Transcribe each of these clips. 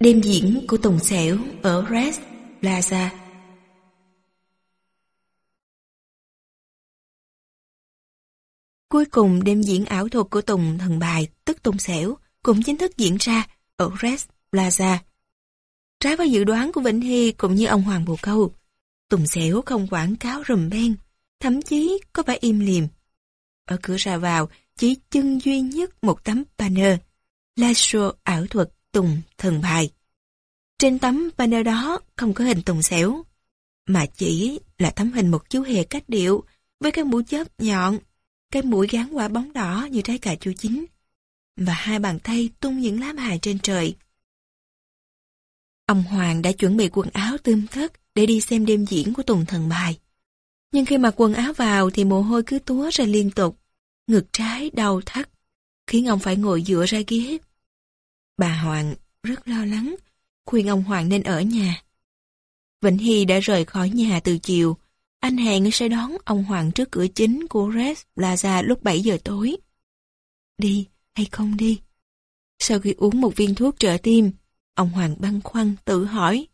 Đêm diễn của Tùng sẻo ở Red Plaza Cuối cùng đêm diễn ảo thuật của Tùng Thần Bài, tức Tùng sẻo cũng chính thức diễn ra ở Red Plaza. Trái với dự đoán của Vĩnh Hy cũng như ông Hoàng Bồ Câu, Tùng sẻo không quảng cáo rùm beng, thậm chí có vẻ im lìm. Ở cửa ra vào chỉ chân duy nhất một tấm banner, live show ảo thuật Tùng Thần Bài. Trên tấm banner đó không có hình Tùng Xẻo, mà chỉ là tấm hình một chú hề cách điệu với cái mũi chớp nhọn, cái mũi gắn quả bóng đỏ như trái cà chua chín, và hai bàn tay tung những lá bài trên trời. Ông Hoàng đã chuẩn bị quần áo tươm thất để đi xem đêm diễn của Tùng Thần Bài. Nhưng khi mặc quần áo vào thì mồ hôi cứ túa ra liên tục, ngực trái đau thắt, khiến ông phải ngồi dựa ra ghế. Bà Hoàng rất lo lắng, khuyên ông Hoàng nên ở nhà. Vĩnh Hy đã rời khỏi nhà từ chiều, anh hẹn sẽ đón ông Hoàng trước cửa chính của Red Plaza lúc 7 giờ tối. Đi hay không đi? Sau khi uống một viên thuốc trợ tim, ông Hoàng băn khoăn tự hỏi.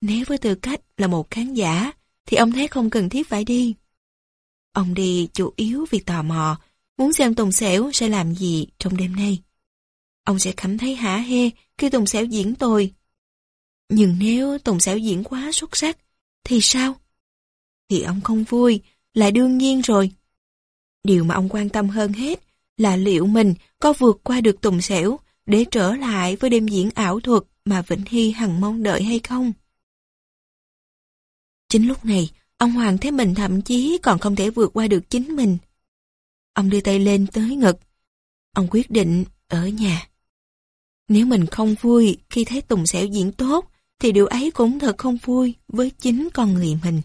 Nếu với tư cách là một khán giả, thì ông thấy không cần thiết phải đi. Ông đi chủ yếu vì tò mò, muốn xem Tùng Xẻo sẽ làm gì trong đêm nay. Ông sẽ cảm thấy hả hê khi Tùng Sẻo diễn tồi. Nhưng nếu Tùng Sẻo diễn quá xuất sắc, thì sao? Thì ông không vui, là đương nhiên rồi. Điều mà ông quan tâm hơn hết là liệu mình có vượt qua được Tùng Sẻo để trở lại với đêm diễn ảo thuật mà Vĩnh Hy hằng mong đợi hay không? Chính lúc này, ông Hoàng thấy mình thậm chí còn không thể vượt qua được chính mình. Ông đưa tay lên tới ngực. Ông quyết định ở nhà. Nếu mình không vui khi thấy Tùng Sẻo diễn tốt, thì điều ấy cũng thật không vui với chính con người mình.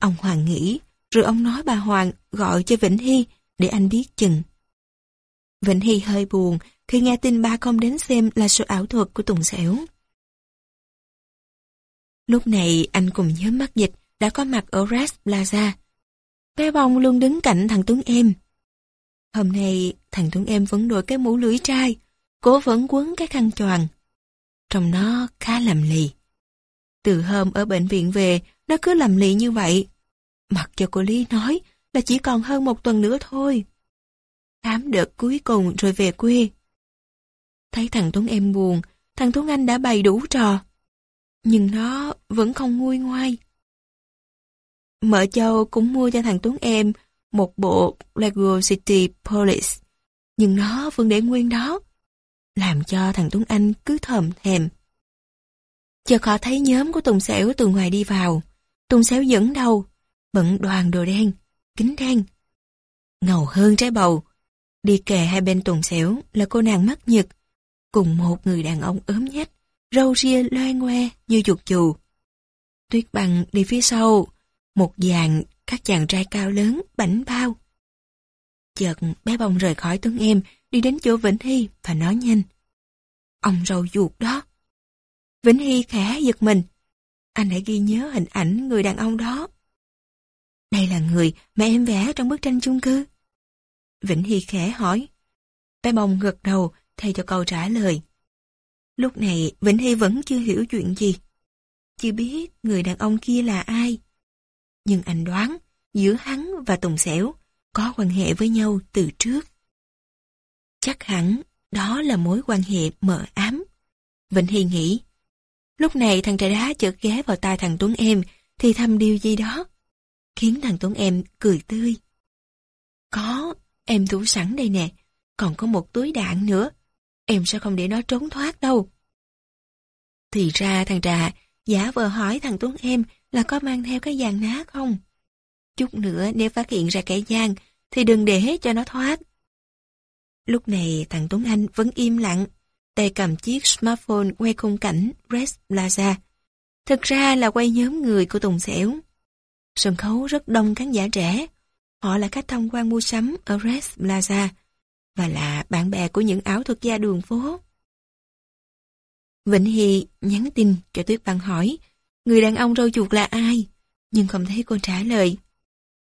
Ông Hoàng nghĩ, rồi ông nói bà Hoàng gọi cho Vĩnh Hy để anh biết chừng. Vĩnh Hy hơi buồn khi nghe tin ba không đến xem là sự ảo thuật của Tùng Sẻo. Lúc này anh cùng nhóm mắt dịch đã có mặt ở Red Plaza. Bé bông luôn đứng cạnh thằng Tuấn Em. Hôm nay thằng Tuấn Em vẫn đội cái mũ lưỡi trai, cố vẫn quấn cái khăn choàng. Trong nó khá lầm lì. Từ hôm ở bệnh viện về, nó cứ lầm lì như vậy. Mặc cho cô Lý nói là chỉ còn hơn một tuần nữa thôi. Khám đợt cuối cùng rồi về quê. Thấy thằng Tuấn Em buồn, thằng Tuấn Anh đã bày đủ trò. Nhưng nó vẫn không nguôi ngoai. Mợ Châu cũng mua cho thằng Tuấn Em một bộ Lego City Police, nhưng nó vẫn để nguyên đó, làm cho thằng Tuấn Anh cứ thầm thèm. Chợt họ thấy nhóm của Tùng Xẻo từ ngoài đi vào. Tùng Xẻo dẫn đầu, bận đoàn đồ đen, kính đen. Ngầu hơn trái bầu. Đi kề hai bên Tùng Xẻo là cô nàng mắt nhật, cùng một người đàn ông ốm nhách, râu ria loe ngoe như chuột chù. Tuyết bằng đi phía sau, một dàn các chàng trai cao lớn, bảnh bao. Chợt bé bông rời khỏi tuấn em, đi đến chỗ Vĩnh Hy và nói nhanh. Ông râu ruột đó. Vĩnh Hy khẽ giật mình. Anh hãy ghi nhớ hình ảnh người đàn ông đó. Đây là người mà em vẽ trong bức tranh chung cư. Vĩnh Hy khẽ hỏi. Bé bông gật đầu, thay cho câu trả lời. Lúc này, Vĩnh Hy vẫn chưa hiểu chuyện gì. Chưa biết người đàn ông kia là ai. Nhưng anh đoán, giữa hắn và Tùng Xẻo có quan hệ với nhau từ trước. Chắc hẳn đó là mối quan hệ mờ ám. Vịnh Hy nghĩ. Lúc này thằng trẻ đá chợt ghé vào tai thằng Tuấn Em thì thầm điều gì đó. Khiến thằng Tuấn Em cười tươi. Có, em thủ sẵn đây nè. Còn có một túi đạn nữa. Em sẽ không để nó trốn thoát đâu. Thì ra thằng trà giả vờ hỏi thằng Tuấn Em là có mang theo cái dàn ná không? Chút nữa nếu phát hiện ra kẻ gian thì đừng để cho nó thoát. Lúc này thằng Tuấn Anh vẫn im lặng, tay cầm chiếc smartphone quay khung cảnh Red Plaza. Thực ra là quay nhóm người của Tùng Xẻo. Sân khấu rất đông khán giả trẻ. Họ là khách tham quan mua sắm ở Red Plaza và là bạn bè của những ảo thuật gia đường phố. Vĩnh Hy nhắn tin cho Tuyết Văn hỏi người đàn ông râu chuột là ai, nhưng không thấy cô trả lời.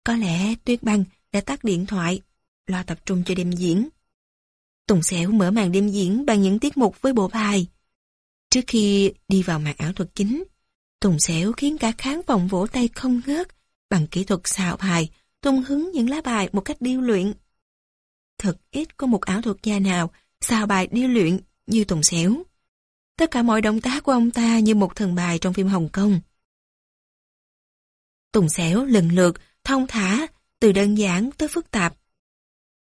Có lẽ Tuyết Băng đã tắt điện thoại, lo tập trung cho đêm diễn. Tùng Sẻo mở màn đêm diễn bằng những tiết mục với bộ bài. Trước khi đi vào màn ảo thuật chính, Tùng Sẻo khiến cả khán phòng vỗ tay không ngớt bằng kỹ thuật xào bài, tung hứng những lá bài một cách điêu luyện. Thật ít có một ảo thuật gia nào xào bài điêu luyện như Tùng Sẻo. Tất cả mọi động tác của ông ta như một thần bài trong phim Hồng Kông. Tùng Sẻo lần lượt, thông thả, từ đơn giản tới phức tạp.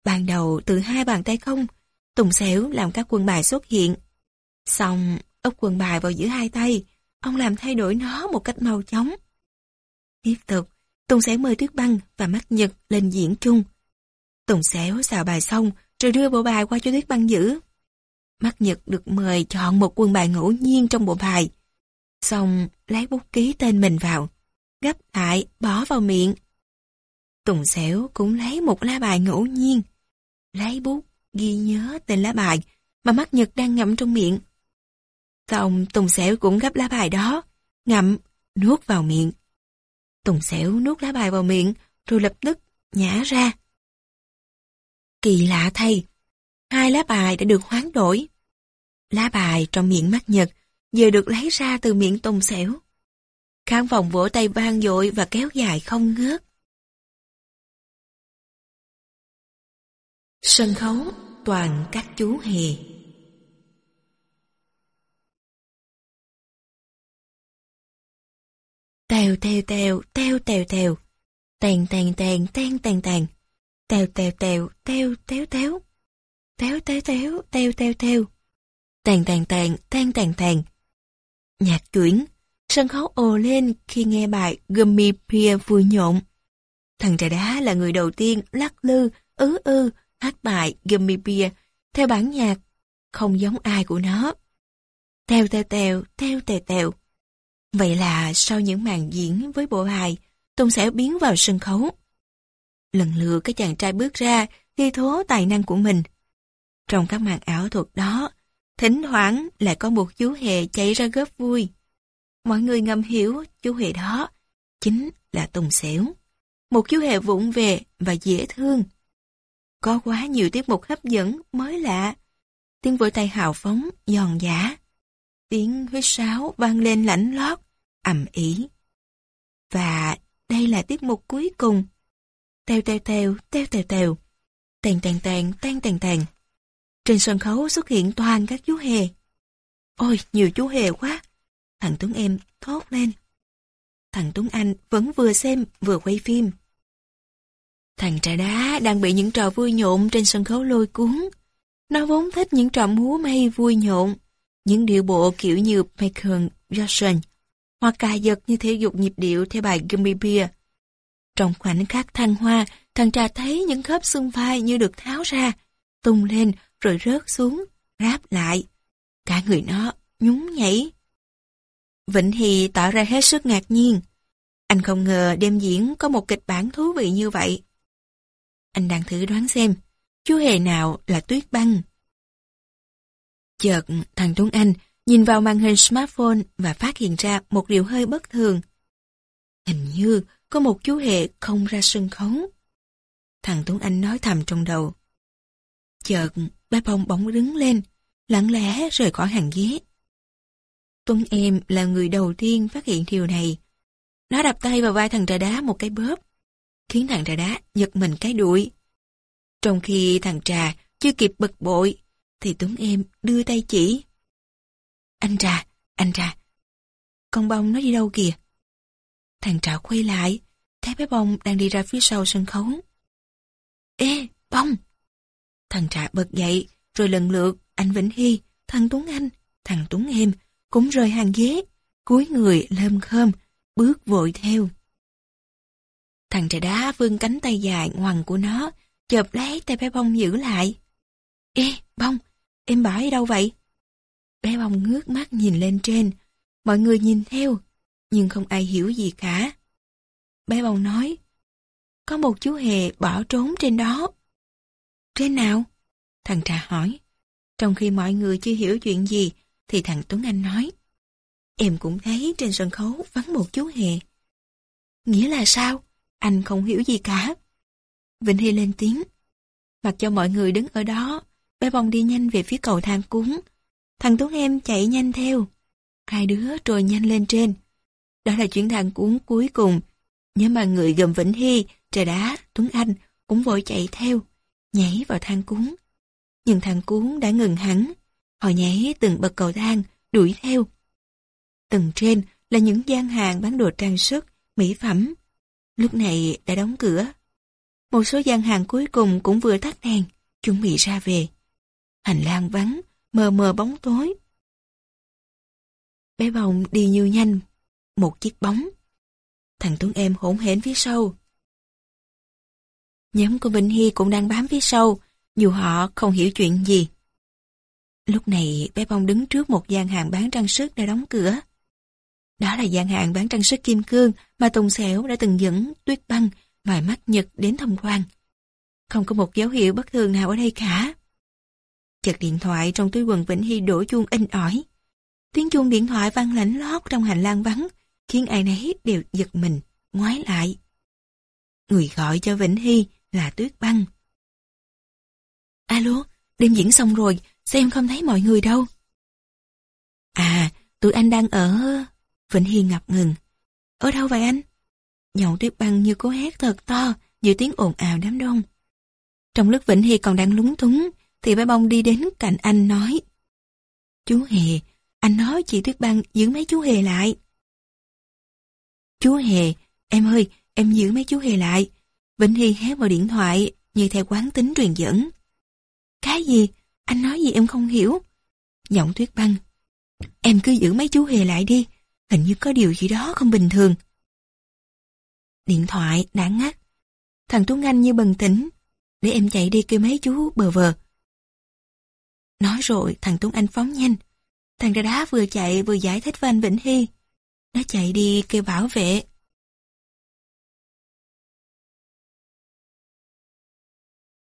Ban đầu từ hai bàn tay không, Tùng xẻo làm các quân bài xuất hiện. Xong, ốc quân bài vào giữa hai tay, ông làm thay đổi nó một cách mau chóng. Tiếp tục, Tùng xẻo mời Tuyết Băng và Mắt Nhật lên diễn chung. Tùng xẻo xào bài xong, rồi đưa bộ bài qua cho Tuyết Băng giữ. Mắt Nhật được mời chọn một quân bài ngẫu nhiên trong bộ bài. Xong, lấy bút ký tên mình vào, gấp lại, bỏ vào miệng. Tùng xẻo cũng lấy một lá bài ngẫu nhiên, lấy bút, ghi nhớ tên lá bài mà mắt Nhật đang ngậm trong miệng. Xong Tùng Sẻo cũng gấp lá bài đó, ngậm, nuốt vào miệng. Tùng Sẻo nuốt lá bài vào miệng, rồi lập tức nhả ra. Kỳ lạ thay, hai lá bài đã được hoán đổi. Lá bài trong miệng mắt Nhật giờ được lấy ra từ miệng Tùng Sẻo. Khán phòng vỗ tay vang dội và kéo dài không ngớt. Sân khấu toàn các chú hề. Tèo tèo tèo, tèo tèo tèo. Tèn tèn tèn, tèn tèn tèn. Tèo tèo tèo, tèo tèo tèo. Tèo tèo tèo, tèo tèo tèo. Tèn tèn tèn, tèn tèn tèn. Nhạc chuyển, sân khấu ồ lên khi nghe bài Gummy pia vui nhộn. Thằng trà đá là người đầu tiên lắc lư, ứ ư, hát bài Gummy Bear theo bản nhạc, không giống ai của nó. Tèo tèo tèo, tèo tèo tèo. Vậy là sau những màn diễn với bộ hài, Tùng sẽ biến vào sân khấu. Lần lượt các chàng trai bước ra, thi thố tài năng của mình. Trong các màn ảo thuật đó, thỉnh thoảng lại có một chú hề chạy ra góp vui. Mọi người ngầm hiểu chú hề đó chính là Tùng Xẻo. Một chú hề vụng về và dễ thương. Có quá nhiều tiết mục hấp dẫn, mới lạ. Tiếng vỗ tay hào phóng, giòn giả. Tiếng huyết sáo vang lên lãnh lót, ầm ý. Và đây là tiết mục cuối cùng. Tèo tèo tèo, tèo tèo tèo. Tèn tèn tèn, tan tèn tèn. Trên sân khấu xuất hiện toàn các chú hề. Ôi, nhiều chú hề quá. Thằng Tuấn em thốt lên. Thằng Tuấn Anh vẫn vừa xem vừa quay phim. Thằng trà đá đang bị những trò vui nhộn trên sân khấu lôi cuốn. Nó vốn thích những trò múa may vui nhộn, những điệu bộ kiểu như Michael Jackson, hoặc cà giật như thể dục nhịp điệu theo bài Gimme Beer. Trong khoảnh khắc thăng hoa, thằng trà thấy những khớp xương vai như được tháo ra, tung lên rồi rớt xuống, ráp lại. Cả người nó nhún nhảy. Vĩnh Hy tỏ ra hết sức ngạc nhiên. Anh không ngờ đêm diễn có một kịch bản thú vị như vậy. Anh đang thử đoán xem, chú hề nào là tuyết băng. Chợt, thằng Tuấn Anh nhìn vào màn hình smartphone và phát hiện ra một điều hơi bất thường. Hình như có một chú hề không ra sân khấu. Thằng Tuấn Anh nói thầm trong đầu. Chợt, bé bông bóng đứng lên, lặng lẽ rời khỏi hàng ghế. Tuấn em là người đầu tiên phát hiện điều này. Nó đập tay vào vai thằng trà đá một cái bóp khiến thằng trà đá giật mình cái đuổi. Trong khi thằng trà chưa kịp bực bội, thì Tuấn em đưa tay chỉ. Anh trà, anh trà. Con bông nó đi đâu kìa? Thằng trà quay lại, thấy bé bông đang đi ra phía sau sân khấu. Ê, bông! Thằng trà bật dậy, rồi lần lượt anh Vĩnh Hy, thằng Tuấn Anh, thằng Tuấn em cũng rời hàng ghế, cúi người lơm khơm, bước vội theo. Thằng trẻ đá vươn cánh tay dài ngoằn của nó, chộp lấy tay bé bông giữ lại. Ê, bông, em bỏ ở đâu vậy? Bé bông ngước mắt nhìn lên trên, mọi người nhìn theo, nhưng không ai hiểu gì cả. Bé bông nói, có một chú hề bỏ trốn trên đó. Trên nào? Thằng trà hỏi. Trong khi mọi người chưa hiểu chuyện gì, thì thằng Tuấn Anh nói, em cũng thấy trên sân khấu vắng một chú hề. Nghĩa là sao? Anh không hiểu gì cả. Vịnh Hy lên tiếng. Mặc cho mọi người đứng ở đó, bé bông đi nhanh về phía cầu thang cuốn. thằng Tuấn em chạy nhanh theo. Hai đứa trồi nhanh lên trên. Đó là chuyến thang cuốn cuối cùng. Nhưng mà người gồm Vĩnh Hy, trời đá, Tuấn Anh cũng vội chạy theo, nhảy vào thang cuốn. Nhưng thang cuốn đã ngừng hẳn. Họ nhảy từng bậc cầu thang, đuổi theo. Tầng trên là những gian hàng bán đồ trang sức, mỹ phẩm. Lúc này đã đóng cửa. Một số gian hàng cuối cùng cũng vừa tắt đèn, chuẩn bị ra về. Hành lang vắng, mờ mờ bóng tối. Bé bồng đi như nhanh, một chiếc bóng. Thằng Tuấn em hỗn hển phía sau. Nhóm của Vinh Hy cũng đang bám phía sau, dù họ không hiểu chuyện gì. Lúc này bé bông đứng trước một gian hàng bán trang sức đã đóng cửa. Đó là gian hàng bán trang sức kim cương mà Tùng Sẻo đã từng dẫn Tuyết Băng và mắt Nhật đến tham quan. Không có một dấu hiệu bất thường nào ở đây cả. Chợt điện thoại trong túi quần Vĩnh Hy đổ chuông in ỏi. Tiếng chuông điện thoại vang lãnh lót trong hành lang vắng, khiến ai nấy đều giật mình, ngoái lại. Người gọi cho Vĩnh Hy là Tuyết Băng. Alo, đêm diễn xong rồi, sao em không thấy mọi người đâu? À, tụi anh đang ở... Vĩnh Hy ngập ngừng. Ở đâu vậy anh? Nhậu Tuyết Băng như cố hét thật to, giữa tiếng ồn ào đám đông. Trong lúc Vĩnh Hy còn đang lúng túng, thì bé bông đi đến cạnh anh nói. Chú Hề, anh nói chị Tuyết Băng giữ mấy chú Hề lại. Chú Hề, em ơi, em giữ mấy chú Hề lại. Vĩnh Hy hé vào điện thoại, như theo quán tính truyền dẫn. Cái gì? Anh nói gì em không hiểu? Giọng Tuyết Băng. Em cứ giữ mấy chú Hề lại đi, hình như có điều gì đó không bình thường. Điện thoại đã ngắt. Thằng Tuấn Anh như bần tỉnh. Để em chạy đi kêu mấy chú bờ vờ. Nói rồi thằng Tuấn Anh phóng nhanh. Thằng ra đá vừa chạy vừa giải thích với anh Vĩnh Hy. Nó chạy đi kêu bảo vệ.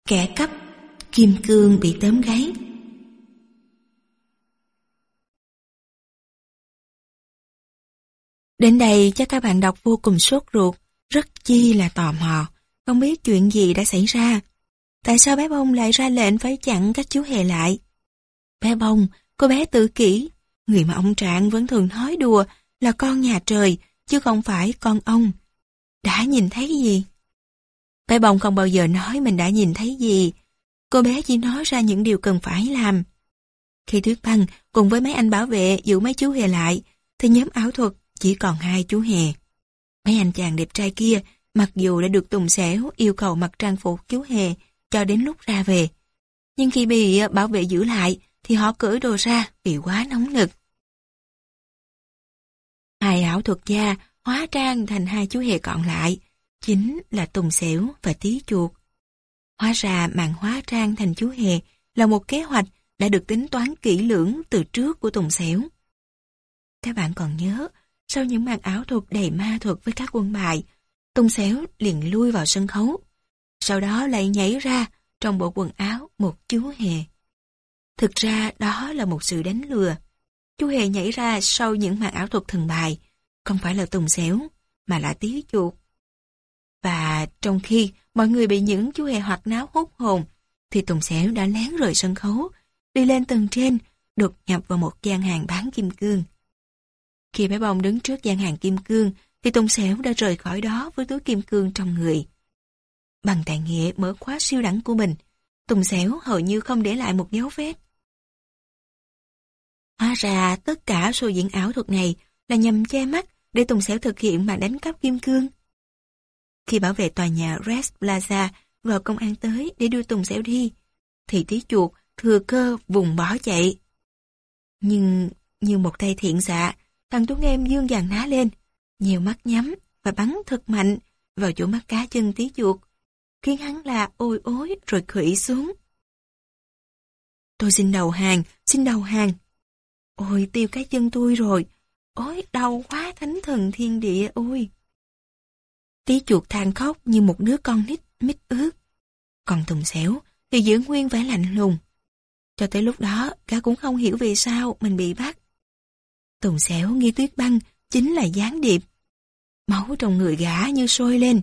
Kẻ cấp, kim cương bị tóm gáy. Đến đây cho các bạn đọc vô cùng sốt ruột, rất chi là tò mò, không biết chuyện gì đã xảy ra. Tại sao bé bông lại ra lệnh phải chặn các chú hề lại? Bé bông, cô bé tự kỷ, người mà ông Trạng vẫn thường nói đùa là con nhà trời, chứ không phải con ông. Đã nhìn thấy gì? Bé bông không bao giờ nói mình đã nhìn thấy gì. Cô bé chỉ nói ra những điều cần phải làm. Khi Tuyết Băng cùng với mấy anh bảo vệ giữ mấy chú hề lại, thì nhóm ảo thuật chỉ còn hai chú hề. Mấy anh chàng đẹp trai kia, mặc dù đã được Tùng Xẻo yêu cầu mặc trang phục chú hề cho đến lúc ra về. Nhưng khi bị ờ, bảo vệ giữ lại, thì họ cởi đồ ra vì quá nóng nực. Hai ảo thuật gia hóa trang thành hai chú hề còn lại, chính là Tùng Xẻo và Tí Chuột. Hóa ra màn hóa trang thành chú hề là một kế hoạch đã được tính toán kỹ lưỡng từ trước của Tùng Xẻo. Các bạn còn nhớ, sau những màn ảo thuật đầy ma thuật với các quân bài, Tùng Xéo liền lui vào sân khấu. Sau đó lại nhảy ra trong bộ quần áo một chú hề. Thực ra đó là một sự đánh lừa. Chú hề nhảy ra sau những màn ảo thuật thần bài, không phải là Tùng Xéo, mà là Tí Chuột. Và trong khi mọi người bị những chú hề hoạt náo hút hồn, thì Tùng Xẻo đã lén rời sân khấu, đi lên tầng trên, đột nhập vào một gian hàng bán kim cương. Khi bé bông đứng trước gian hàng kim cương, thì Tùng Sẻo đã rời khỏi đó với túi kim cương trong người. Bằng tài nghệ mở khóa siêu đẳng của mình, Tùng Sẻo hầu như không để lại một dấu vết. Hóa ra tất cả số diễn ảo thuật này là nhằm che mắt để Tùng Sẻo thực hiện màn đánh cắp kim cương. Khi bảo vệ tòa nhà Red Plaza gọi công an tới để đưa Tùng Sẻo đi, thì tí chuột thừa cơ vùng bỏ chạy. Nhưng như một tay thiện xạ, thằng Tuấn Em dương dàn ná lên, nhiều mắt nhắm và bắn thật mạnh vào chỗ mắt cá chân tí chuột, khiến hắn là ôi ối rồi khủy xuống. Tôi xin đầu hàng, xin đầu hàng. Ôi tiêu cái chân tôi rồi, ôi đau quá thánh thần thiên địa ôi. Tí chuột than khóc như một đứa con nít mít ướt. Còn Tùng Xẻo thì giữ nguyên vẻ lạnh lùng. Cho tới lúc đó, gã cũng không hiểu vì sao mình bị bắt. Tùng Xẻo nghi tuyết băng chính là gián điệp. Máu trong người gã như sôi lên.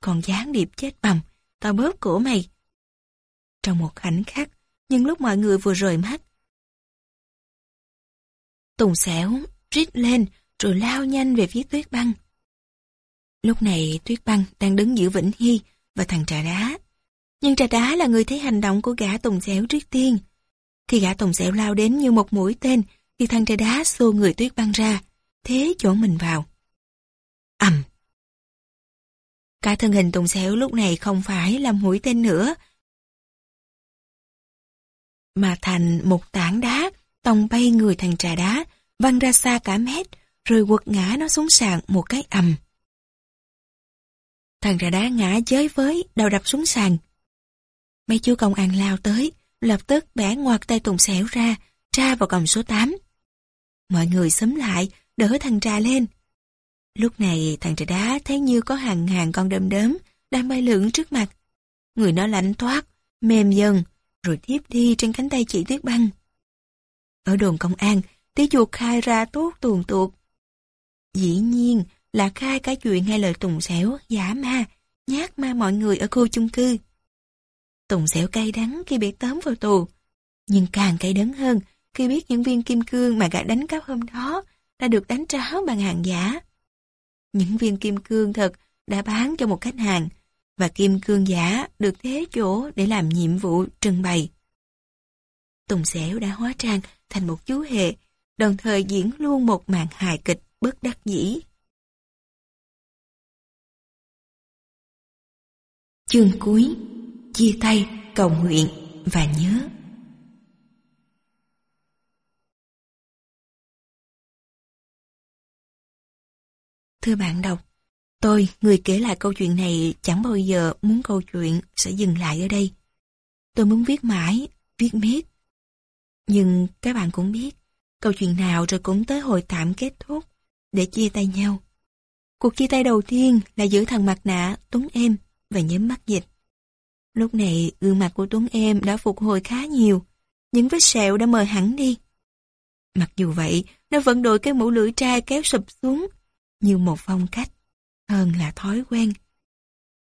Còn gián điệp chết bầm, tao bóp cổ mày. Trong một khoảnh khắc, nhưng lúc mọi người vừa rời mắt, Tùng xẻo, rít lên, rồi lao nhanh về phía tuyết băng. Lúc này tuyết băng đang đứng giữa Vĩnh Hy và thằng trà đá. Nhưng trà đá là người thấy hành động của gã Tùng xẻo trước tiên. Khi gã Tùng xẻo lao đến như một mũi tên, thì thằng trẻ đá xô người tuyết băng ra, thế chỗ mình vào. ầm Cả thân hình Tùng xẻo lúc này không phải là mũi tên nữa, mà thành một tảng đá tông bay người thằng trà đá, văng ra xa cả mét, rồi quật ngã nó xuống sàn một cái ầm. Thằng trà đá ngã chới với, đầu đập xuống sàn. Mấy chú công an lao tới, lập tức bẻ ngoặt tay Tùng xẻo ra, tra vào còng số 8. Mọi người xúm lại, đỡ thằng trà lên. Lúc này thằng trà đá thấy như có hàng hàng con đom đớm đang bay lượn trước mặt. Người nó lạnh toát, mềm dần, rồi tiếp đi trên cánh tay chị Tuyết Băng. Ở đồn công an, tí chuột khai ra tốt tuồn tuột. Dĩ nhiên là khai cả chuyện hay lời tùng xẻo, giả ma, nhát ma mọi người ở khu chung cư. Tùng xẻo cay đắng khi bị tóm vào tù, nhưng càng cay đắng hơn khi biết những viên kim cương mà gã đánh cắp hôm đó đã được đánh tráo bằng hàng giả. Những viên kim cương thật đã bán cho một khách hàng, và kim cương giả được thế chỗ để làm nhiệm vụ trưng bày. Tùng xẻo đã hóa trang thành một chú hệ, đồng thời diễn luôn một màn hài kịch bất đắc dĩ. Chương cuối, chia tay, cầu nguyện và nhớ. Thưa bạn đọc, tôi, người kể lại câu chuyện này chẳng bao giờ muốn câu chuyện sẽ dừng lại ở đây. Tôi muốn viết mãi, viết miết. Nhưng các bạn cũng biết, câu chuyện nào rồi cũng tới hồi tạm kết thúc để chia tay nhau. Cuộc chia tay đầu tiên là giữa thằng mặt nạ Tuấn Em và nhóm mắt dịch. Lúc này gương mặt của Tuấn Em đã phục hồi khá nhiều, những vết sẹo đã mờ hẳn đi. Mặc dù vậy, nó vẫn đội cái mũ lưỡi trai kéo sụp xuống, như một phong cách, hơn là thói quen.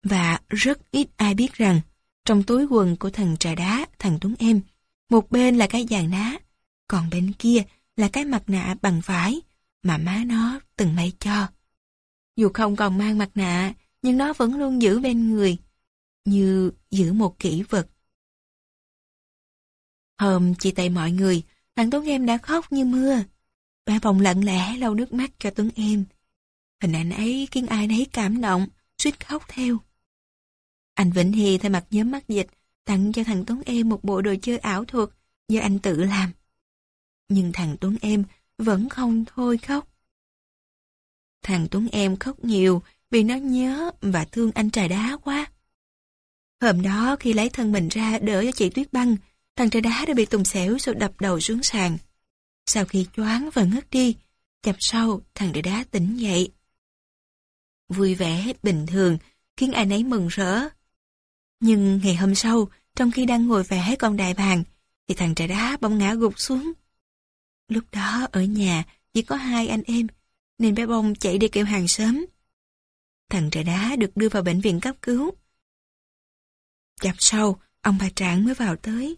Và rất ít ai biết rằng, trong túi quần của thằng trà đá, thằng Tuấn Em, một bên là cái dàn đá, còn bên kia là cái mặt nạ bằng vải mà má nó từng may cho. Dù không còn mang mặt nạ, nhưng nó vẫn luôn giữ bên người, như giữ một kỷ vật. Hôm chia tay mọi người, thằng Tuấn Em đã khóc như mưa. Ba vòng lặng lẽ lau nước mắt cho Tuấn Em. Hình ảnh ấy khiến ai nấy cảm động, suýt khóc theo. Anh Vĩnh Hy thay mặt nhóm mắt dịch, tặng cho thằng Tuấn Em một bộ đồ chơi ảo thuật do anh tự làm. Nhưng thằng Tuấn Em vẫn không thôi khóc. Thằng Tuấn Em khóc nhiều vì nó nhớ và thương anh trà đá quá. Hôm đó khi lấy thân mình ra đỡ cho chị Tuyết Băng, thằng trà đá đã bị tùng xẻo rồi đập đầu xuống sàn. Sau khi choáng và ngất đi, chập sau thằng trà đá tỉnh dậy. Vui vẻ, bình thường, khiến ai nấy mừng rỡ. Nhưng ngày hôm sau, trong khi đang ngồi vẽ con đại bàng, thì thằng trẻ đá bỗng ngã gục xuống. Lúc đó ở nhà chỉ có hai anh em, nên bé bông chạy đi kêu hàng sớm. Thằng trẻ đá được đưa vào bệnh viện cấp cứu. Chập sau, ông bà Trạng mới vào tới.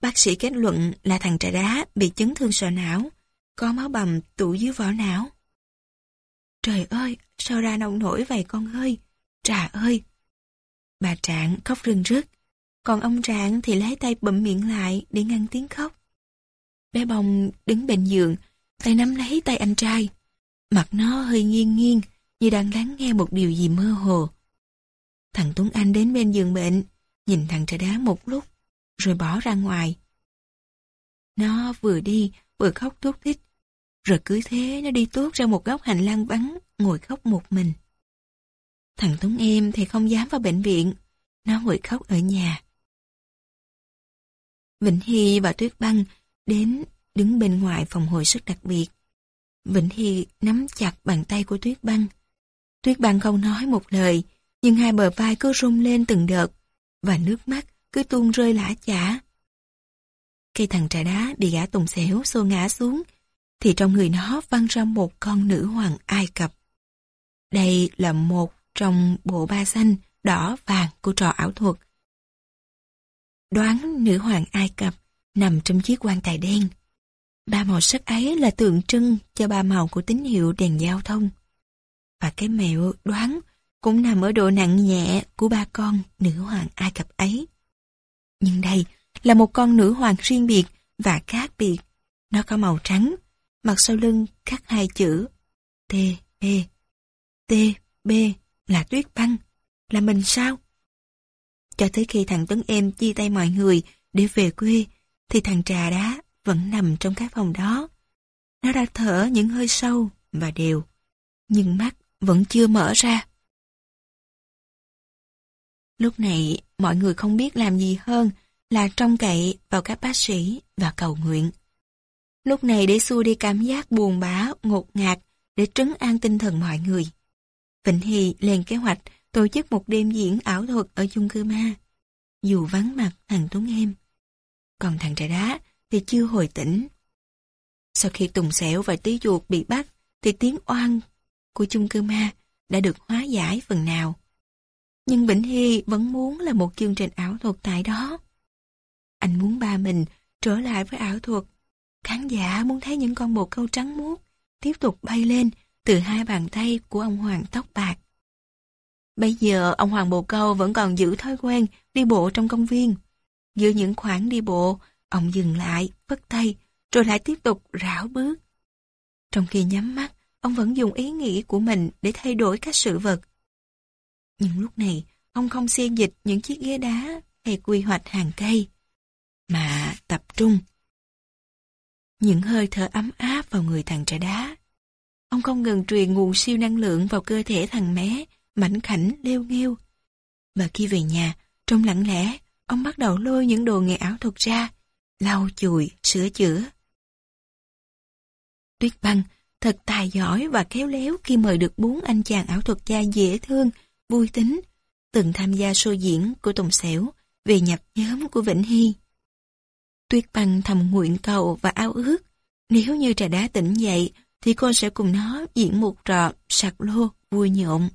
Bác sĩ kết luận là thằng trẻ đá bị chấn thương sọ não, có máu bầm tụ dưới vỏ não. Trời ơi, sao ra nông nổi vậy con ơi? Trà ơi! Bà Trạng khóc rưng rức, còn ông Trạng thì lấy tay bụm miệng lại để ngăn tiếng khóc. Bé bông đứng bên giường, tay nắm lấy tay anh trai. Mặt nó hơi nghiêng nghiêng, như đang lắng nghe một điều gì mơ hồ. Thằng Tuấn Anh đến bên giường bệnh, nhìn thằng trà đá một lúc, rồi bỏ ra ngoài. Nó vừa đi, vừa khóc thúc thích, rồi cứ thế nó đi tuốt ra một góc hành lang vắng, ngồi khóc một mình. Thằng Tuấn Em thì không dám vào bệnh viện, nó ngồi khóc ở nhà. Vĩnh Hy và Tuyết Băng đến đứng bên ngoài phòng hồi sức đặc biệt. Vĩnh Hy nắm chặt bàn tay của Tuyết Băng. Tuyết Băng không nói một lời, nhưng hai bờ vai cứ rung lên từng đợt, và nước mắt cứ tuôn rơi lã chả. Cây thằng trà đá bị gã tùng xẻo xô ngã xuống, thì trong người nó văng ra một con nữ hoàng Ai Cập. Đây là một trong bộ ba xanh, đỏ, vàng của trò ảo thuật. Đoán nữ hoàng Ai Cập nằm trong chiếc quan tài đen. Ba màu sắc ấy là tượng trưng cho ba màu của tín hiệu đèn giao thông. Và cái mẹo đoán cũng nằm ở độ nặng nhẹ của ba con nữ hoàng Ai Cập ấy. Nhưng đây là một con nữ hoàng riêng biệt và khác biệt. Nó có màu trắng, mặt sau lưng khắc hai chữ T, B. T, B là tuyết băng, là mình sao? Cho tới khi thằng Tuấn Em chia tay mọi người để về quê, thì thằng trà đá vẫn nằm trong cái phòng đó. Nó đã thở những hơi sâu và đều, nhưng mắt vẫn chưa mở ra. Lúc này, mọi người không biết làm gì hơn là trông cậy vào các bác sĩ và cầu nguyện. Lúc này để xua đi cảm giác buồn bã, ngột ngạt để trấn an tinh thần mọi người. Vịnh Hy lên kế hoạch tổ chức một đêm diễn ảo thuật ở chung cư ma. Dù vắng mặt thằng Tuấn Em. Còn thằng trẻ đá thì chưa hồi tỉnh. Sau khi Tùng Sẻo và Tí Chuột bị bắt thì tiếng oan của chung cư ma đã được hóa giải phần nào. Nhưng Vĩnh Hy vẫn muốn là một chương trình ảo thuật tại đó. Anh muốn ba mình trở lại với ảo thuật. Khán giả muốn thấy những con bồ câu trắng muốt tiếp tục bay lên từ hai bàn tay của ông Hoàng tóc bạc. Bây giờ ông Hoàng Bồ Câu vẫn còn giữ thói quen đi bộ trong công viên. Giữa những khoảng đi bộ, ông dừng lại, vất tay, rồi lại tiếp tục rảo bước. Trong khi nhắm mắt, ông vẫn dùng ý nghĩ của mình để thay đổi các sự vật. Nhưng lúc này, ông không xê dịch những chiếc ghế đá hay quy hoạch hàng cây, mà tập trung. Những hơi thở ấm áp vào người thằng trẻ đá. Ông không ngừng truyền nguồn siêu năng lượng vào cơ thể thằng bé, mảnh khảnh leo nghêu. Và khi về nhà, trong lặng lẽ, ông bắt đầu lôi những đồ nghề ảo thuật ra, lau chùi, sửa chữa. Tuyết băng thật tài giỏi và khéo léo khi mời được bốn anh chàng ảo thuật gia dễ thương, vui tính, từng tham gia show diễn của Tùng Xẻo về nhập nhóm của Vĩnh Hy. Tuyết băng thầm nguyện cầu và ao ước, nếu như trà đá tỉnh dậy thì cô sẽ cùng nó diễn một trò sạc lô vui nhộn.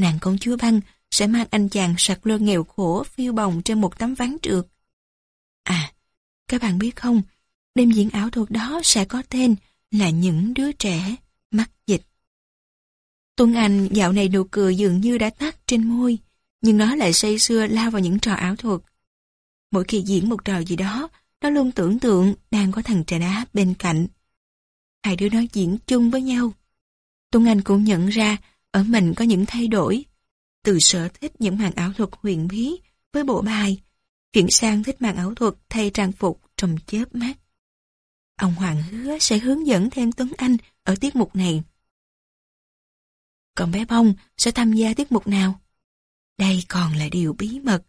Nàng công chúa băng sẽ mang anh chàng sạc lô nghèo khổ phiêu bồng trên một tấm ván trượt. À, các bạn biết không, đêm diễn ảo thuật đó sẽ có tên là những đứa trẻ mắc dịch. Tuấn Anh dạo này nụ cười dường như đã tắt trên môi, nhưng nó lại say sưa lao vào những trò ảo thuật. Mỗi khi diễn một trò gì đó, nó luôn tưởng tượng đang có thằng trẻ đá bên cạnh. Hai đứa nó diễn chung với nhau. Tuấn Anh cũng nhận ra ở mình có những thay đổi. Từ sở thích những màn ảo thuật huyền bí với bộ bài, chuyển sang thích màn ảo thuật thay trang phục trong chớp mắt. Ông Hoàng hứa sẽ hướng dẫn thêm Tuấn Anh ở tiết mục này. Còn bé Bông sẽ tham gia tiết mục nào? Đây còn là điều bí mật.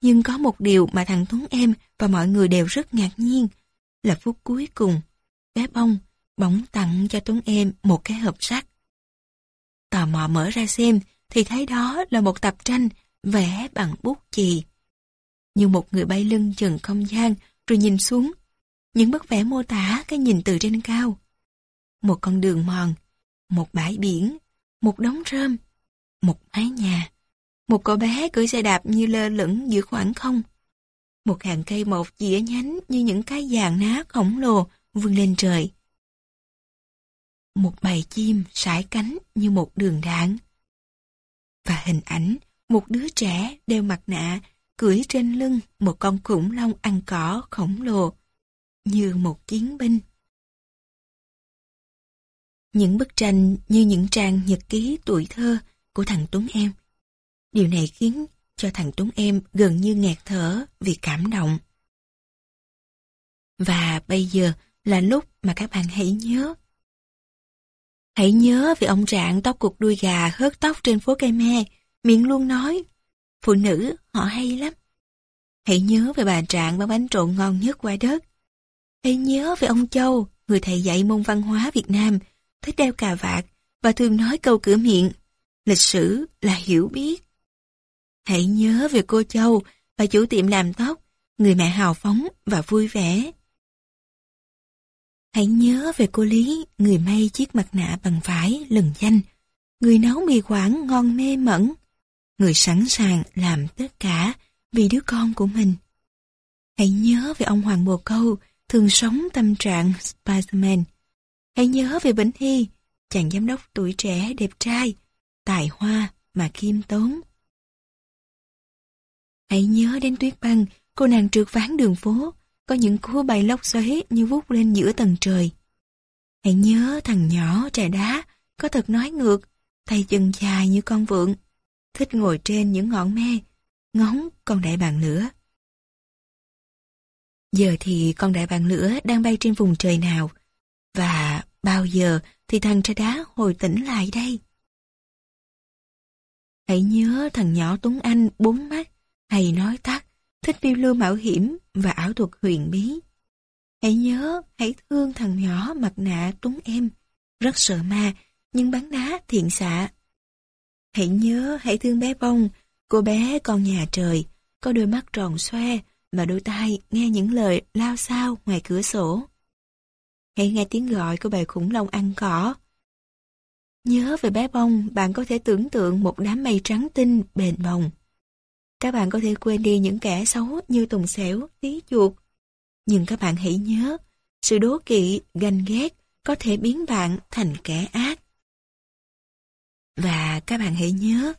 Nhưng có một điều mà thằng Tuấn em và mọi người đều rất ngạc nhiên là phút cuối cùng, bé Bông bỗng tặng cho Tuấn em một cái hộp sắt. Tò mò mở ra xem thì thấy đó là một tập tranh vẽ bằng bút chì. Như một người bay lưng chừng không gian rồi nhìn xuống. Những bức vẽ mô tả cái nhìn từ trên cao. Một con đường mòn, một bãi biển, một đống rơm, một mái nhà. Một cô bé cưỡi xe đạp như lơ lửng giữa khoảng không. Một hàng cây một dĩa nhánh như những cái giàn ná khổng lồ vươn lên trời. Một bầy chim sải cánh như một đường đạn. Và hình ảnh, một đứa trẻ đeo mặt nạ cưỡi trên lưng một con khủng long ăn cỏ khổng lồ, như một chiến binh. Những bức tranh như những trang nhật ký tuổi thơ của thằng Tuấn Em Điều này khiến cho thằng Tuấn Em gần như nghẹt thở vì cảm động. Và bây giờ là lúc mà các bạn hãy nhớ. Hãy nhớ về ông trạng tóc cục đuôi gà hớt tóc trên phố cây me, miệng luôn nói, phụ nữ họ hay lắm. Hãy nhớ về bà trạng bán bánh trộn ngon nhất qua đất. Hãy nhớ về ông Châu, người thầy dạy môn văn hóa Việt Nam, thích đeo cà vạt và thường nói câu cửa miệng. Lịch sử là hiểu biết. Hãy nhớ về cô Châu và chủ tiệm làm tóc, người mẹ hào phóng và vui vẻ. Hãy nhớ về cô Lý, người may chiếc mặt nạ bằng vải lừng danh, người nấu mì quảng ngon mê mẩn, người sẵn sàng làm tất cả vì đứa con của mình. Hãy nhớ về ông Hoàng Bồ Câu, thường sống tâm trạng Spiderman. Hãy nhớ về bỉnh Hy, chàng giám đốc tuổi trẻ đẹp trai, tài hoa mà khiêm tốn. Hãy nhớ đến tuyết băng, cô nàng trượt ván đường phố, có những cú bay lốc xoáy như vút lên giữa tầng trời. Hãy nhớ thằng nhỏ trà đá, có thật nói ngược, tay chân dài như con vượn, thích ngồi trên những ngọn me, ngóng con đại bàng lửa. Giờ thì con đại bàng lửa đang bay trên vùng trời nào, và bao giờ thì thằng trà đá hồi tỉnh lại đây. Hãy nhớ thằng nhỏ Tuấn Anh bốn mắt, hay nói tắt, thích phiêu lưu mạo hiểm và ảo thuật huyền bí. Hãy nhớ, hãy thương thằng nhỏ mặt nạ Tuấn em, rất sợ ma, nhưng bắn đá thiện xạ. Hãy nhớ, hãy thương bé bông, cô bé con nhà trời, có đôi mắt tròn xoe, và đôi tai nghe những lời lao sao ngoài cửa sổ. Hãy nghe tiếng gọi của bầy khủng long ăn cỏ. Nhớ về bé bông, bạn có thể tưởng tượng một đám mây trắng tinh, bền bồng. Các bạn có thể quên đi những kẻ xấu như tùng xẻo, tí chuột. Nhưng các bạn hãy nhớ, sự đố kỵ, ganh ghét có thể biến bạn thành kẻ ác. Và các bạn hãy nhớ,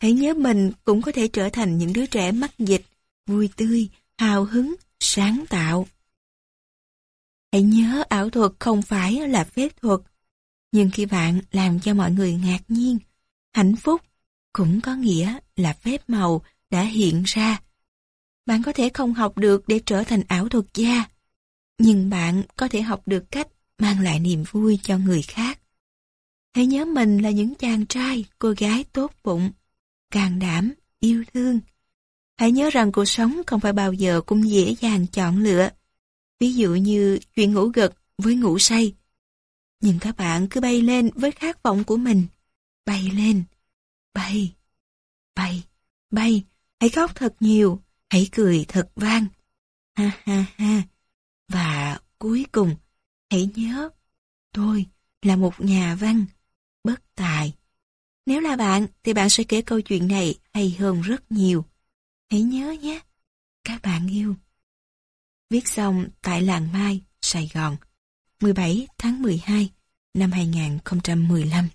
hãy nhớ mình cũng có thể trở thành những đứa trẻ mắc dịch, vui tươi, hào hứng, sáng tạo. Hãy nhớ ảo thuật không phải là phép thuật, nhưng khi bạn làm cho mọi người ngạc nhiên, hạnh phúc cũng có nghĩa là phép màu đã hiện ra. Bạn có thể không học được để trở thành ảo thuật gia, nhưng bạn có thể học được cách mang lại niềm vui cho người khác. Hãy nhớ mình là những chàng trai, cô gái tốt bụng, càng đảm, yêu thương. Hãy nhớ rằng cuộc sống không phải bao giờ cũng dễ dàng chọn lựa. Ví dụ như chuyện ngủ gật với ngủ say. Nhưng các bạn cứ bay lên với khát vọng của mình. Bay lên, bay, bay, bay. Hãy khóc thật nhiều, hãy cười thật vang. Ha ha ha. Và cuối cùng, hãy nhớ, tôi là một nhà văn, bất tài. Nếu là bạn, thì bạn sẽ kể câu chuyện này hay hơn rất nhiều. Hãy nhớ nhé, các bạn yêu. Viết xong tại Làng Mai, Sài Gòn, 17 tháng 12 năm 2015.